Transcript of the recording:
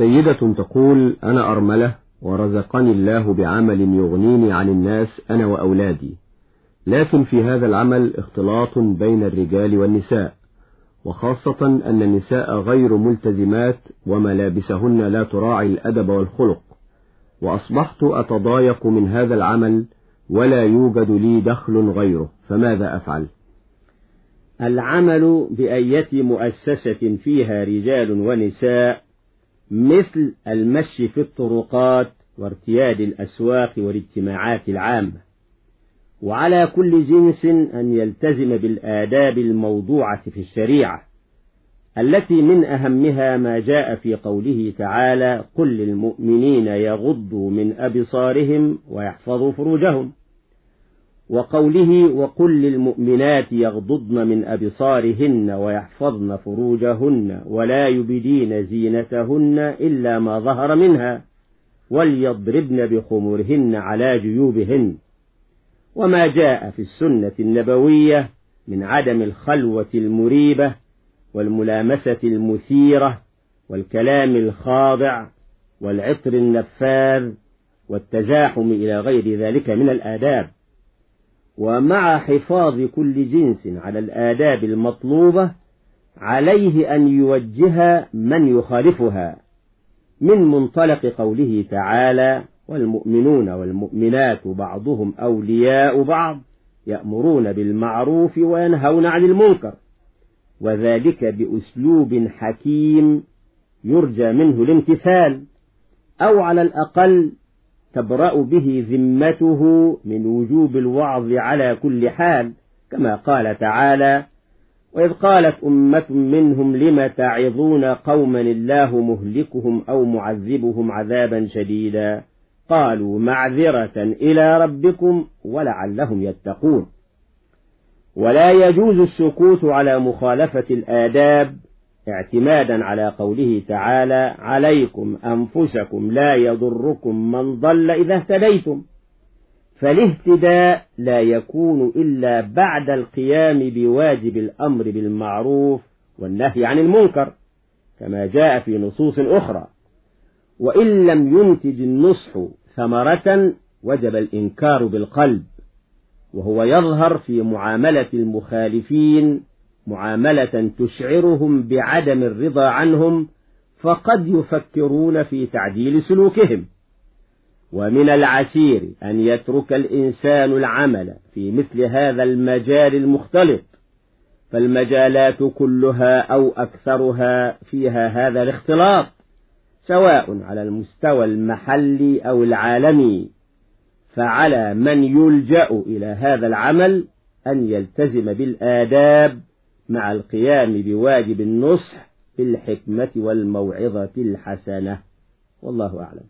سيدة تقول أنا أرملة ورزقني الله بعمل يغنيني عن الناس أنا وأولادي. لكن في هذا العمل اختلاط بين الرجال والنساء وخاصة أن النساء غير ملتزمات وملابسهن لا تراعي الأدب والخلق. وأصبحت أتضايق من هذا العمل ولا يوجد لي دخل غيره فماذا أفعل؟ العمل بأية مؤسسة فيها رجال ونساء مثل المشي في الطرقات وارتياد الأسواق والاجتماعات العامة. وعلى كل جنس أن يلتزم بالآداب الموضوعة في الشريعة التي من أهمها ما جاء في قوله تعالى قل للمؤمنين يغضوا من أبصارهم ويحفظوا فروجهم وقوله وقل للمؤمنات يغضضن من أبصارهن ويحفظن فروجهن ولا يبدين زينتهن إلا ما ظهر منها وليضربن بخمرهن على جيوبهن. وما جاء في السنة النبوية من عدم الخلوة المريبة والملامسة المثيرة والكلام الخاضع والعطر النفاذ والتزاحم إلى غير ذلك من الآداب. ومع حفاظ كل جنس على الآداب المطلوبة عليه أن يوجه من يخالفها من منطلق قوله تعالى والمؤمنون والمؤمنات بعضهم أولياء بعض يأمرون بالمعروف وينهون عن المنكر وذلك بأسلوب حكيم يرجى منه الامتثال أو على الأقل تبرأ به ذمته من وجوب الوعظ على كل حال كما قال تعالى وإذ قالت أمة منهم لم تعظون قوما الله مهلكهم أو معذبهم عذابا شديدا؟ قالوا معذرة إلى ربكم ولعلهم يتقون. ولا يجوز السكوت على مخالفة الآداب اعتمادا على قوله تعالى عليكم أنفسكم لا يضركم من ضل إذا اهتديتم. فالاهتداء لا يكون إلا بعد القيام بواجب الأمر بالمعروف والنهي عن المنكر كما جاء في نصوص أخرى. وإن لم ينتج النصح ثمرة وجب الإنكار بالقلب وهو يظهر في معاملة المخالفين معاملة تشعرهم بعدم الرضا عنهم فقد يفكرون في تعديل سلوكهم. ومن العسير أن يترك الإنسان العمل في مثل هذا المجال المختلط فالمجالات كلها أو أكثرها فيها هذا الاختلاط سواء على المستوى المحلي أو العالمي. فعلى من يلجأ إلى هذا العمل أن يلتزم بالآداب مع القيام بواجب النصح بالحكمة والموعظة الحسنة. والله أعلم.